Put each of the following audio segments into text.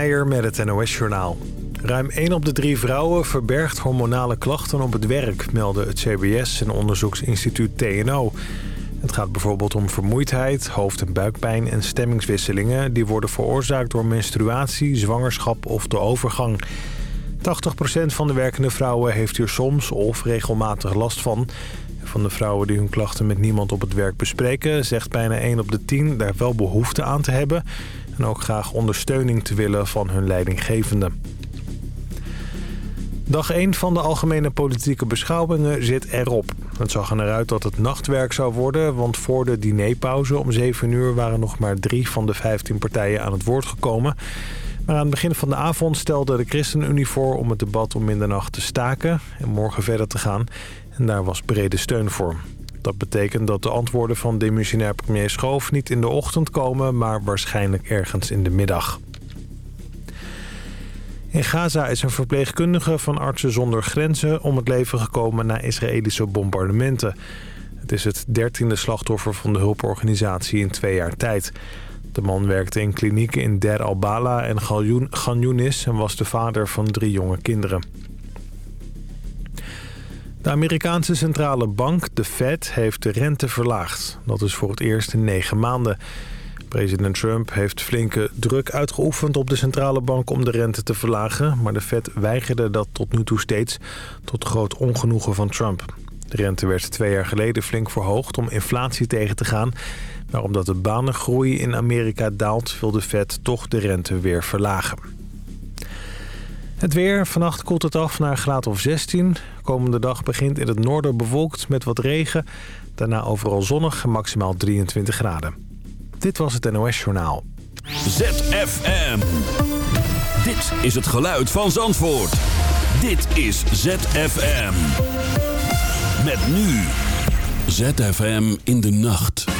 Met het NOS-journaal. Ruim 1 op de 3 vrouwen verbergt hormonale klachten op het werk... melden het CBS en onderzoeksinstituut TNO. Het gaat bijvoorbeeld om vermoeidheid, hoofd- en buikpijn en stemmingswisselingen... die worden veroorzaakt door menstruatie, zwangerschap of de overgang. 80% van de werkende vrouwen heeft hier soms of regelmatig last van. Van de vrouwen die hun klachten met niemand op het werk bespreken... zegt bijna 1 op de 10 daar wel behoefte aan te hebben... en ook graag ondersteuning te willen van hun leidinggevende. Dag 1 van de algemene politieke beschouwingen zit erop. Het zag er uit dat het nachtwerk zou worden... want voor de dinerpauze om 7 uur waren nog maar drie van de 15 partijen aan het woord gekomen... Maar aan het begin van de avond stelde de ChristenUnie voor om het debat om middernacht te staken en morgen verder te gaan. En daar was brede steun voor. Dat betekent dat de antwoorden van demissionair premier Schoof niet in de ochtend komen, maar waarschijnlijk ergens in de middag. In Gaza is een verpleegkundige van Artsen zonder Grenzen om het leven gekomen na Israëlische bombardementen. Het is het dertiende slachtoffer van de hulporganisatie in twee jaar tijd. De man werkte in klinieken in Der al-Bala en Ganyunis en was de vader van drie jonge kinderen. De Amerikaanse centrale bank, de Fed, heeft de rente verlaagd. Dat is voor het eerst in negen maanden. President Trump heeft flinke druk uitgeoefend op de centrale bank om de rente te verlagen... maar de Fed weigerde dat tot nu toe steeds, tot groot ongenoegen van Trump. De rente werd twee jaar geleden flink verhoogd om inflatie tegen te gaan... maar omdat de banengroei in Amerika daalt... wil de Fed toch de rente weer verlagen. Het weer. Vannacht koelt het af naar graad of 16. Komende dag begint in het noorden bewolkt met wat regen. Daarna overal zonnig en maximaal 23 graden. Dit was het NOS Journaal. ZFM. Dit is het geluid van Zandvoort. Dit is ZFM. Met nu. ZFM in de nacht.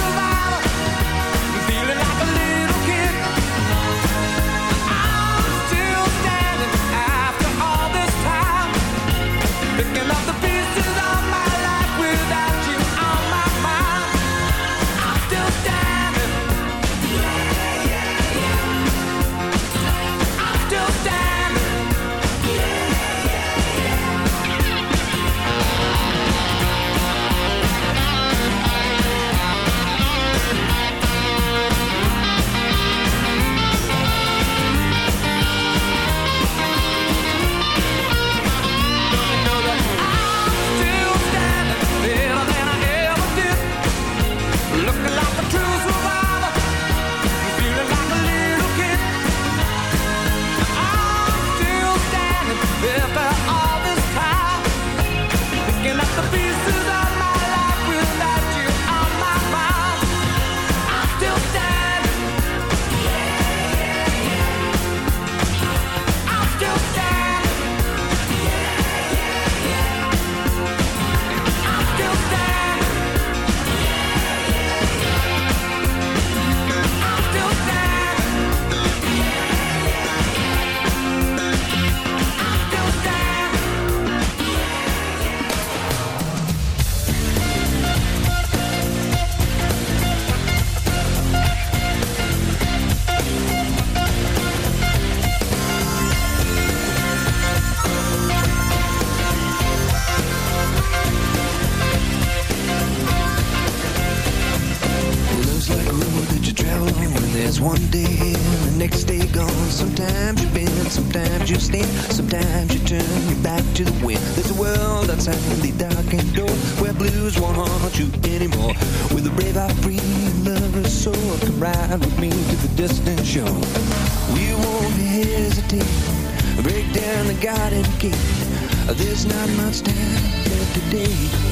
want you anymore. With a brave, I free lover's soul, come ride with me to the distant shore. We won't hesitate, break down the garden gate. There's not much time left today.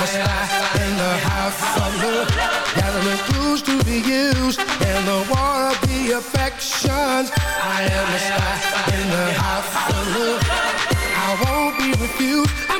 I am a spy in the house of love, gathering clues to be used in the war of the affections. I am a spy in the house of love. I won't be refused. I'm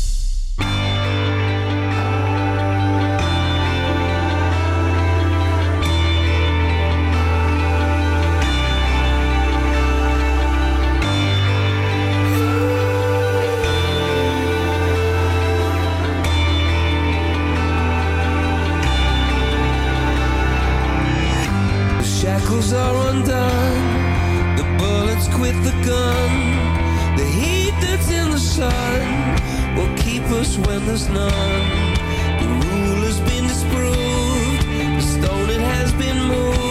shackles are undone. The bullets quit the gun. The heat that's in the sun will keep us when there's none. The rule has been disproved. The stone it has been moved.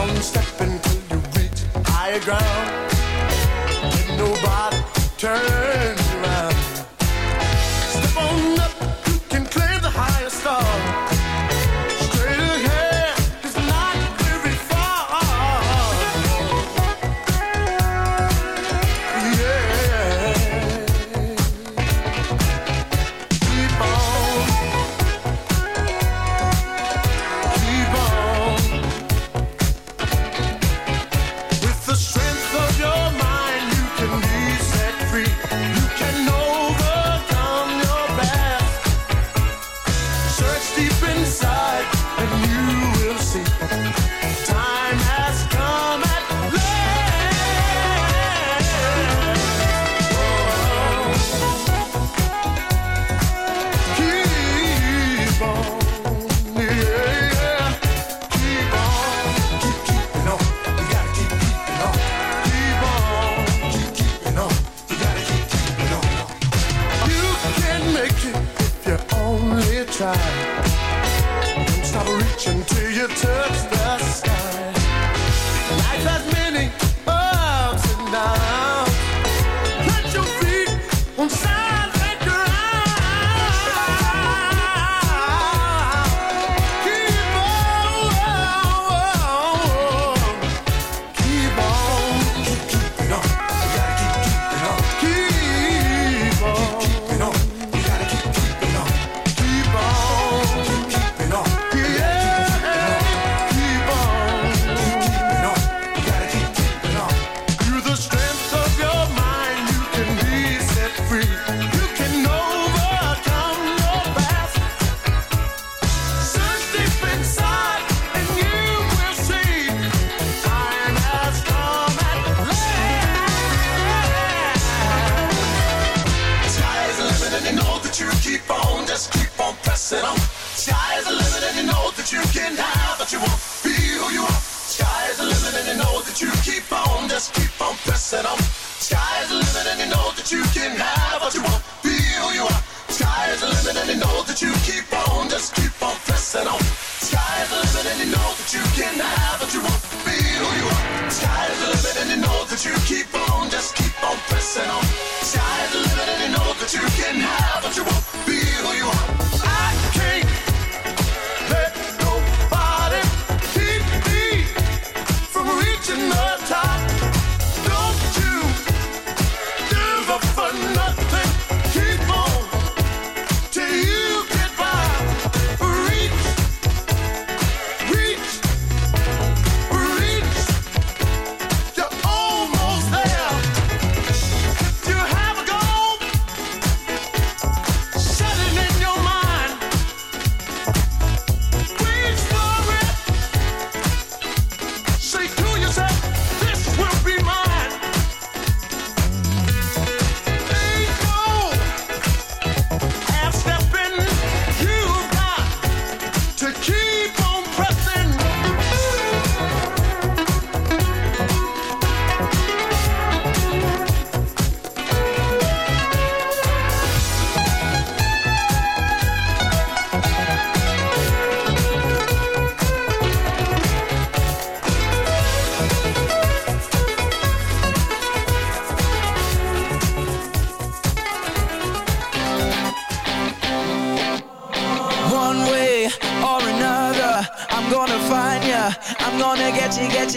Keep on stepping till you reach higher ground. Let nobody turn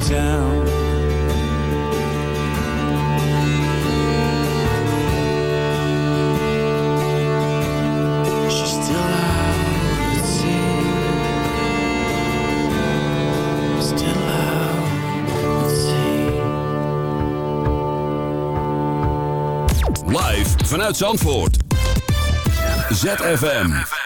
town. She's still out at sea. Still out at sea. Live vanuit Zandvoort. ZFM.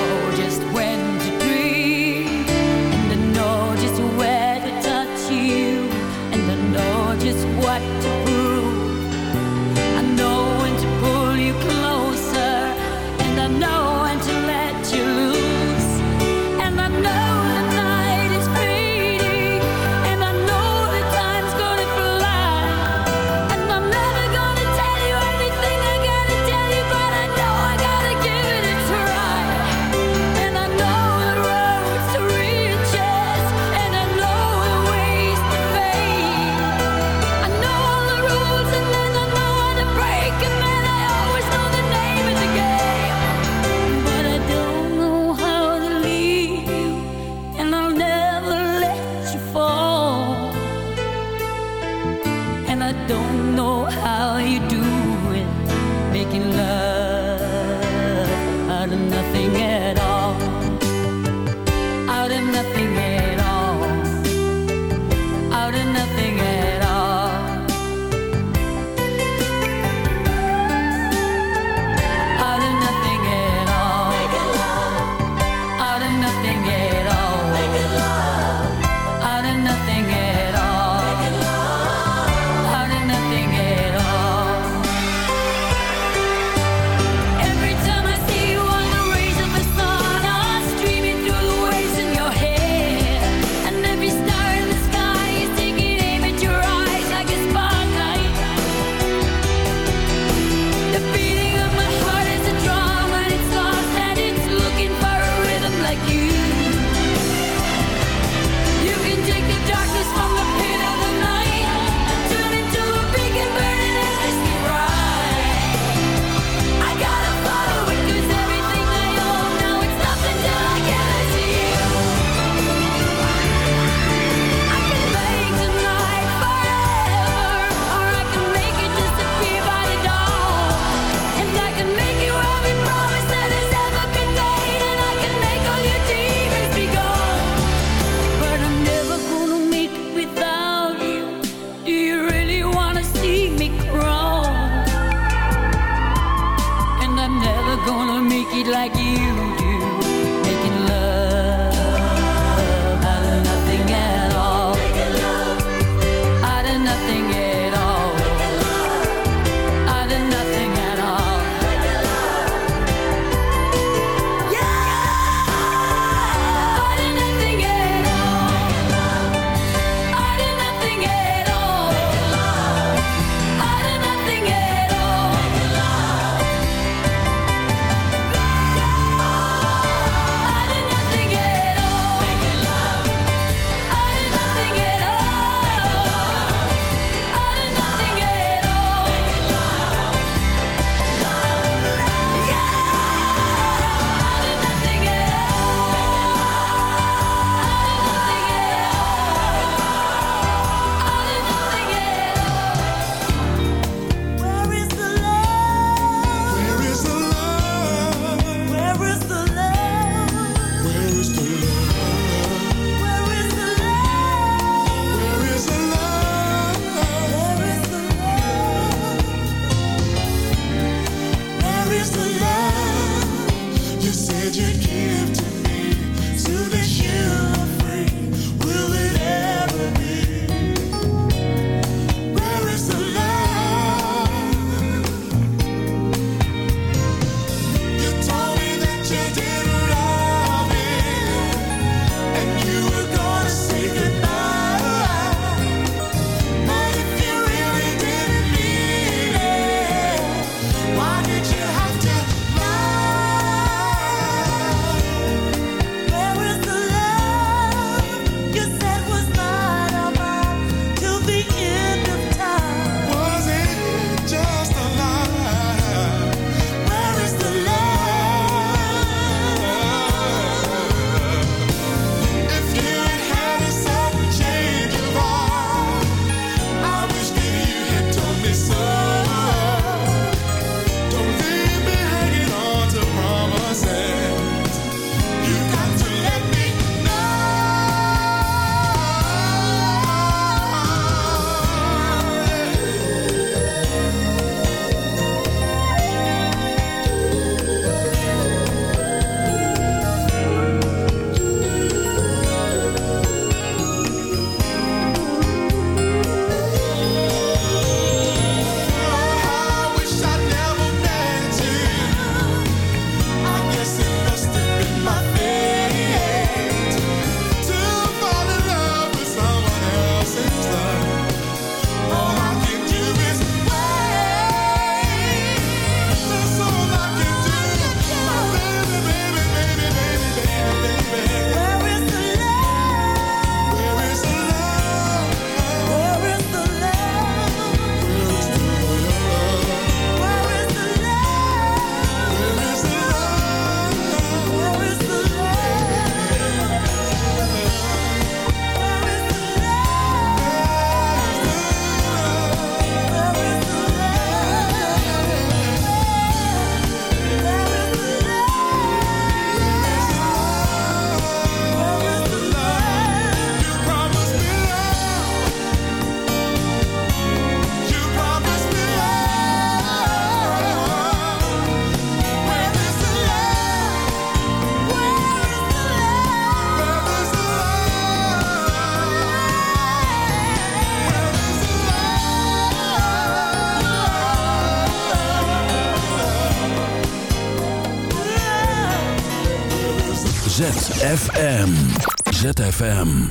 ZFM.